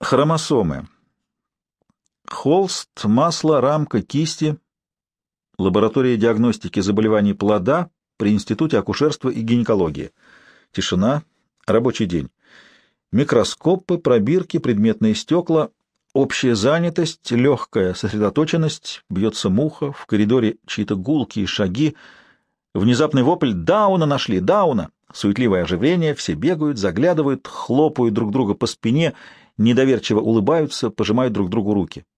Хромосомы. Холст, масло, рамка, кисти. Лаборатория диагностики заболеваний плода при Институте акушерства и гинекологии. Тишина. Рабочий день. Микроскопы, пробирки, предметные стекла. Общая занятость, легкая сосредоточенность. Бьется муха. В коридоре чьи-то гулкие шаги. Внезапный вопль «Дауна нашли! Дауна!» Суетливое оживление, все бегают, заглядывают, хлопают друг друга по спине — недоверчиво улыбаются, пожимают друг другу руки.